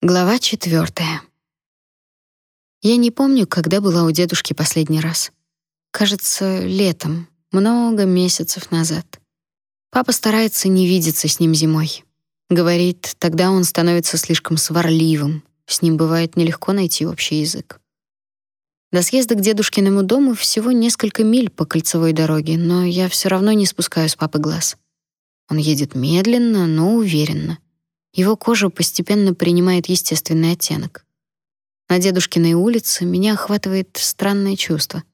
Глава четвертая. Я не помню, когда была у дедушки последний раз. Кажется, летом, много месяцев назад. Папа старается не видеться с ним зимой. Говорит, тогда он становится слишком сварливым. С ним бывает нелегко найти общий язык. До съезда к дедушкиному дому всего несколько миль по кольцевой дороге, но я все равно не спускаю с папы глаз. Он едет медленно, но уверенно. Его кожа постепенно принимает естественный оттенок. На дедушкиной улице меня охватывает странное чувство.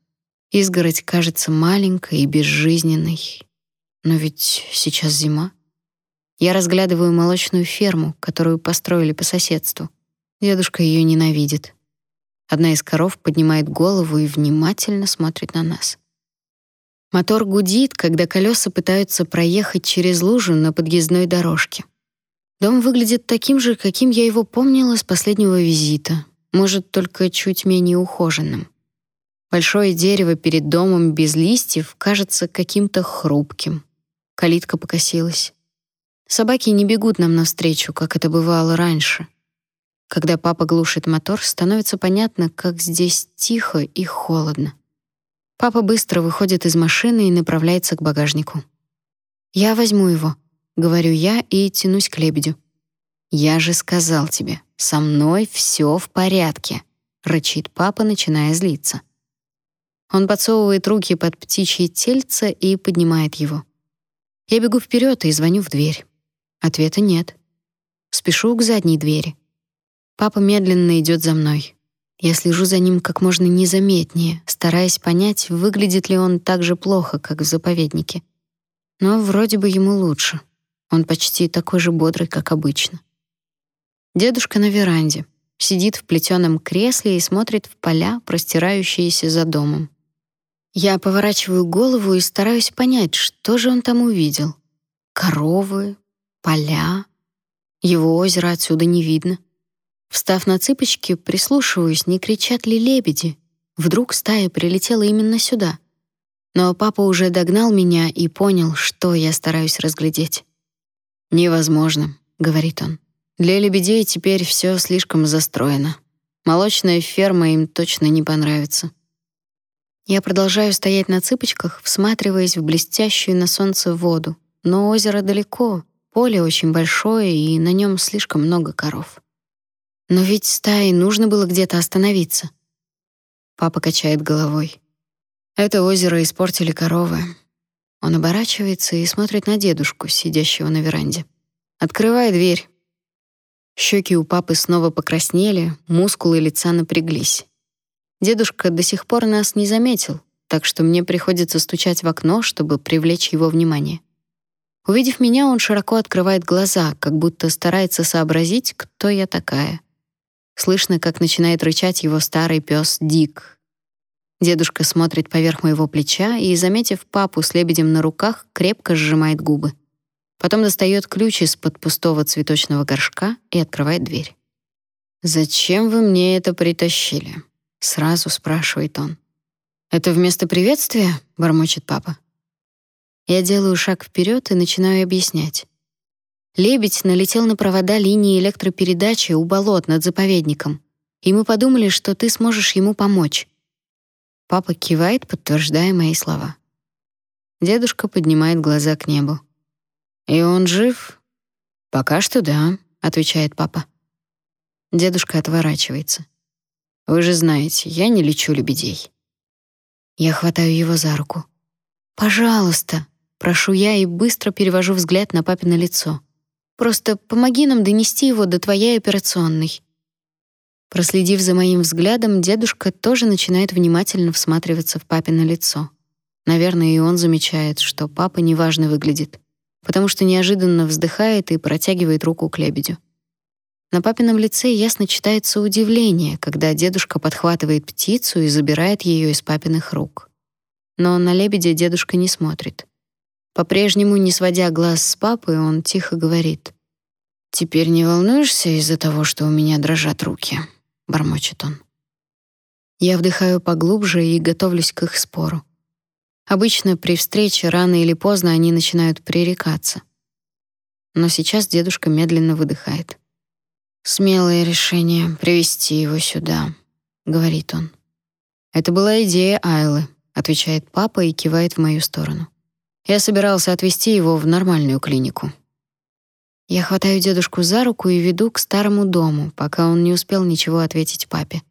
Изгородь кажется маленькой и безжизненной. Но ведь сейчас зима. Я разглядываю молочную ферму, которую построили по соседству. Дедушка ее ненавидит. Одна из коров поднимает голову и внимательно смотрит на нас. Мотор гудит, когда колеса пытаются проехать через лужу на подъездной дорожке. Дом выглядит таким же, каким я его помнила с последнего визита, может, только чуть менее ухоженным. Большое дерево перед домом без листьев кажется каким-то хрупким. Калитка покосилась. Собаки не бегут нам навстречу, как это бывало раньше. Когда папа глушит мотор, становится понятно, как здесь тихо и холодно. Папа быстро выходит из машины и направляется к багажнику. «Я возьму его», — говорю я и тянусь к лебедю. «Я же сказал тебе, со мной все в порядке», — рычит папа, начиная злиться. Он подсовывает руки под птичье тельце и поднимает его. Я бегу вперед и звоню в дверь. Ответа нет. Спешу к задней двери. Папа медленно идет за мной. Я слежу за ним как можно незаметнее, стараясь понять, выглядит ли он так же плохо, как в заповеднике. Но вроде бы ему лучше. Он почти такой же бодрый, как обычно. Дедушка на веранде, сидит в плетеном кресле и смотрит в поля, простирающиеся за домом. Я поворачиваю голову и стараюсь понять, что же он там увидел. Коровы, поля. Его озеро отсюда не видно. Встав на цыпочки, прислушиваюсь, не кричат ли лебеди. Вдруг стая прилетела именно сюда. Но папа уже догнал меня и понял, что я стараюсь разглядеть. «Невозможно», — говорит он. «Для лебедей теперь все слишком застроено. Молочная ферма им точно не понравится». Я продолжаю стоять на цыпочках, всматриваясь в блестящую на солнце воду. Но озеро далеко, поле очень большое, и на нем слишком много коров. Но ведь стае нужно было где-то остановиться. Папа качает головой. Это озеро испортили коровы. Он оборачивается и смотрит на дедушку, сидящего на веранде. «Открывай дверь». Щеки у папы снова покраснели, мускулы лица напряглись. Дедушка до сих пор нас не заметил, так что мне приходится стучать в окно, чтобы привлечь его внимание. Увидев меня, он широко открывает глаза, как будто старается сообразить, кто я такая. Слышно, как начинает рычать его старый пес Дик, Дедушка смотрит поверх моего плеча и, заметив папу с лебедем на руках, крепко сжимает губы. Потом достает ключ из-под пустого цветочного горшка и открывает дверь. «Зачем вы мне это притащили?» — сразу спрашивает он. «Это вместо приветствия?» — бормочет папа. Я делаю шаг вперед и начинаю объяснять. Лебедь налетел на провода линии электропередачи у болот над заповедником, и мы подумали, что ты сможешь ему помочь. Папа кивает, подтверждая мои слова. Дедушка поднимает глаза к небу. «И он жив?» «Пока что да», — отвечает папа. Дедушка отворачивается. «Вы же знаете, я не лечу лебедей». Я хватаю его за руку. «Пожалуйста», — прошу я и быстро перевожу взгляд на папино лицо. «Просто помоги нам донести его до твоей операционной. Проследив за моим взглядом, дедушка тоже начинает внимательно всматриваться в папино лицо. Наверное, и он замечает, что папа неважно выглядит, потому что неожиданно вздыхает и протягивает руку к лебедю. На папином лице ясно читается удивление, когда дедушка подхватывает птицу и забирает ее из папиных рук. Но на лебедя дедушка не смотрит. По-прежнему, не сводя глаз с папы, он тихо говорит: "Теперь не волнуешься из-за того, что у меня дрожат руки?" — бормочет он. Я вдыхаю поглубже и готовлюсь к их спору. Обычно при встрече рано или поздно они начинают пререкаться. Но сейчас дедушка медленно выдыхает. Смелое решение привести его сюда, говорит он. Это была идея Айлы, отвечает папа и кивает в мою сторону. Я собирался отвезти его в нормальную клинику. Я хватаю дедушку за руку и веду к старому дому, пока он не успел ничего ответить папе.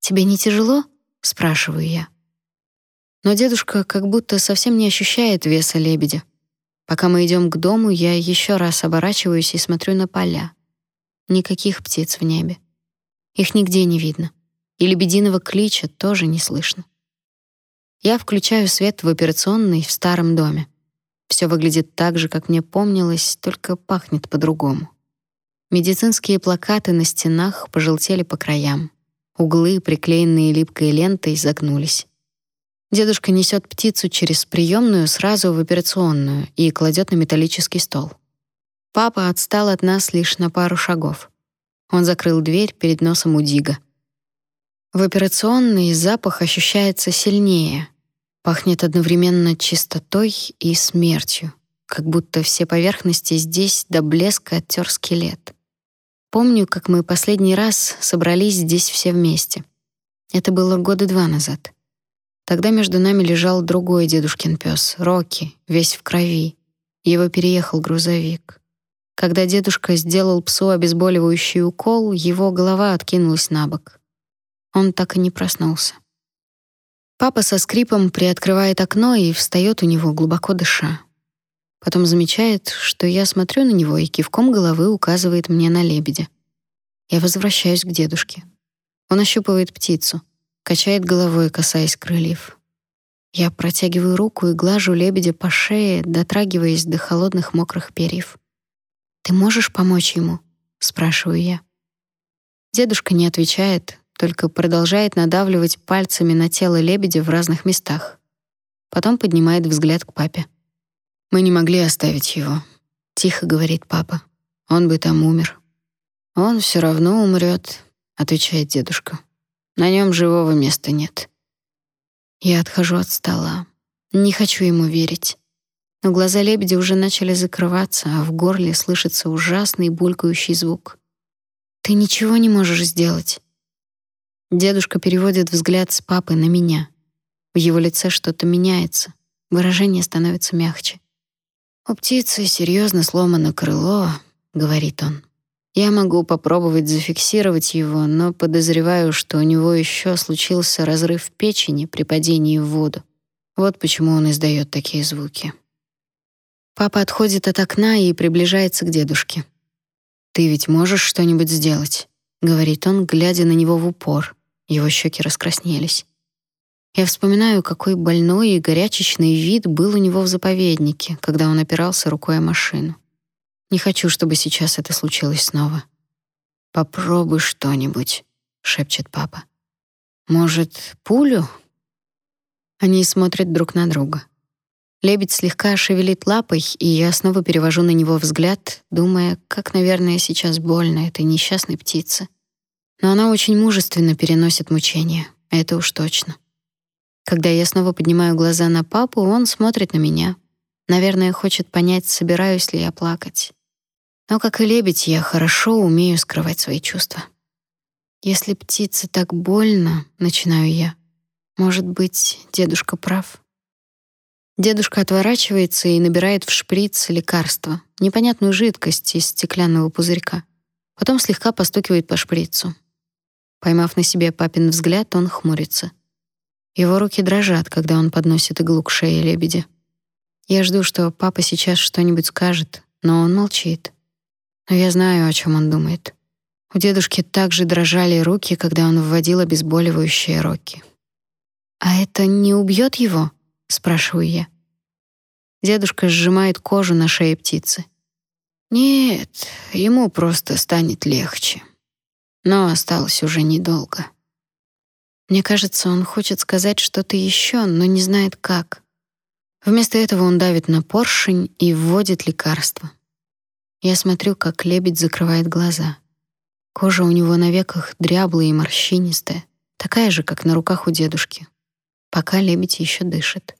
Тебе не тяжело? спрашиваю я. Но дедушка как будто совсем не ощущает веса лебедя. Пока мы идем к дому, я еще раз оборачиваюсь и смотрю на поля. Никаких птиц в небе. Их нигде не видно. И лебединого клича тоже не слышно. Я включаю свет в операционной в старом доме. Все выглядит так же, как мне помнилось, только пахнет по-другому. Медицинские плакаты на стенах пожелтели по краям. Углы, приклеенные липкой лентой, загнулись. Дедушка несет птицу через приемную сразу в операционную и кладет на металлический стол. Папа отстал от нас лишь на пару шагов. Он закрыл дверь перед носом у Дига. В операционной запах ощущается сильнее. Пахнет одновременно чистотой и смертью, как будто все поверхности здесь до блеска оттер скелет. Помню, как мы последний раз собрались здесь все вместе. Это было года два назад. Тогда между нами лежал другой дедушкин пес, Рокки, весь в крови. Его переехал грузовик. Когда дедушка сделал псу обезболивающий укол, его голова откинулась на бок. Он так и не проснулся. Папа со скрипом приоткрывает окно и встает у него, глубоко дыша. Потом замечает, что я смотрю на него и кивком головы указывает мне на лебедя. Я возвращаюсь к дедушке. Он ощупывает птицу — качает головой, касаясь крыльев. Я протягиваю руку и глажу лебедя по шее, дотрагиваясь до холодных мокрых перьев. «Ты можешь помочь ему?» — спрашиваю я. Дедушка не отвечает, только продолжает надавливать пальцами на тело лебедя в разных местах. Потом поднимает взгляд к папе. «Мы не могли оставить его», — тихо говорит папа. «Он бы там умер». «Он все равно умрет», — отвечает дедушка. На нем живого места нет. Я отхожу от стола. Не хочу ему верить. Но глаза лебедя уже начали закрываться, а в горле слышится ужасный булькающий звук. Ты ничего не можешь сделать. Дедушка переводит взгляд с папы на меня. В его лице что-то меняется. Выражение становится мягче. У птицы серьезно сломано крыло, говорит он. Я могу попробовать зафиксировать его, но подозреваю, что у него еще случился разрыв печени при падении в воду. Вот почему он издает такие звуки. Папа отходит от окна и приближается к дедушке. Ты ведь можешь что-нибудь сделать, говорит он, глядя на него в упор. Его щеки раскраснелись. Я вспоминаю, какой больной и горячечный вид был у него в заповеднике, когда он опирался рукой о машину. Не хочу, чтобы сейчас это случилось снова. Попробуй что-нибудь, шепчет папа. Может, пулю? Они смотрят друг на друга. Лебедь слегка шевелит лапой, и я снова перевожу на него взгляд, думая, как, наверное, сейчас больно этой несчастной птице. Но она очень мужественно переносит мучения, это уж точно. Когда я снова поднимаю глаза на папу, он смотрит на меня. Наверное, хочет понять, собираюсь ли я плакать. Но, как и лебедь, я хорошо умею скрывать свои чувства. Если птице так больно, начинаю я. Может быть, дедушка прав. Дедушка отворачивается и набирает в шприц лекарство, непонятную жидкость из стеклянного пузырька. Потом слегка постукивает по шприцу. Поймав на себе папин взгляд, он хмурится. Его руки дрожат, когда он подносит иглу к шее лебедя. Я жду, что папа сейчас что-нибудь скажет, но он молчит. Но я знаю, о чем он думает. У дедушки также дрожали руки, когда он вводил обезболивающие роки. «А это не убьет его?» — спрашиваю я. Дедушка сжимает кожу на шее птицы. «Нет, ему просто станет легче. Но осталось уже недолго». Мне кажется, он хочет сказать что-то еще, но не знает как. Вместо этого он давит на поршень и вводит лекарство. Я смотрю, как лебедь закрывает глаза. Кожа у него на веках дряблая и морщинистая, такая же, как на руках у дедушки. Пока лебедь еще дышит.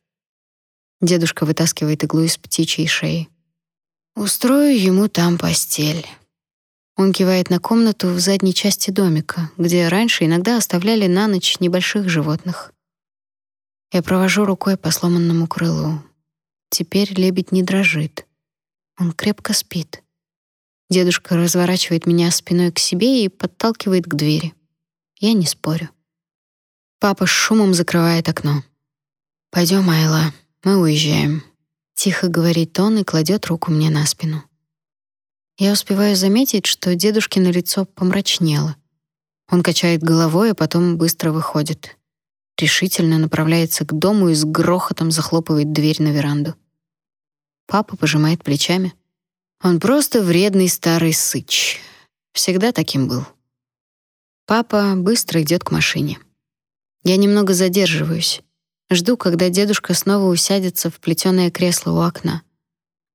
Дедушка вытаскивает иглу из птичьей шеи. Устрою ему там постель. Он кивает на комнату в задней части домика, где раньше иногда оставляли на ночь небольших животных. Я провожу рукой по сломанному крылу. Теперь лебедь не дрожит. Он крепко спит. Дедушка разворачивает меня спиной к себе и подталкивает к двери. Я не спорю. Папа с шумом закрывает окно. Пойдем, Айла, мы уезжаем. Тихо говорит он и кладет руку мне на спину. Я успеваю заметить, что дедушкино лицо помрачнело. Он качает головой, а потом быстро выходит решительно направляется к дому и с грохотом захлопывает дверь на веранду. Папа пожимает плечами. Он просто вредный старый сыч. Всегда таким был. Папа быстро идет к машине. Я немного задерживаюсь. Жду, когда дедушка снова усядется в плетеное кресло у окна.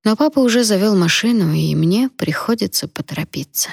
Но папа уже завел машину, и мне приходится поторопиться.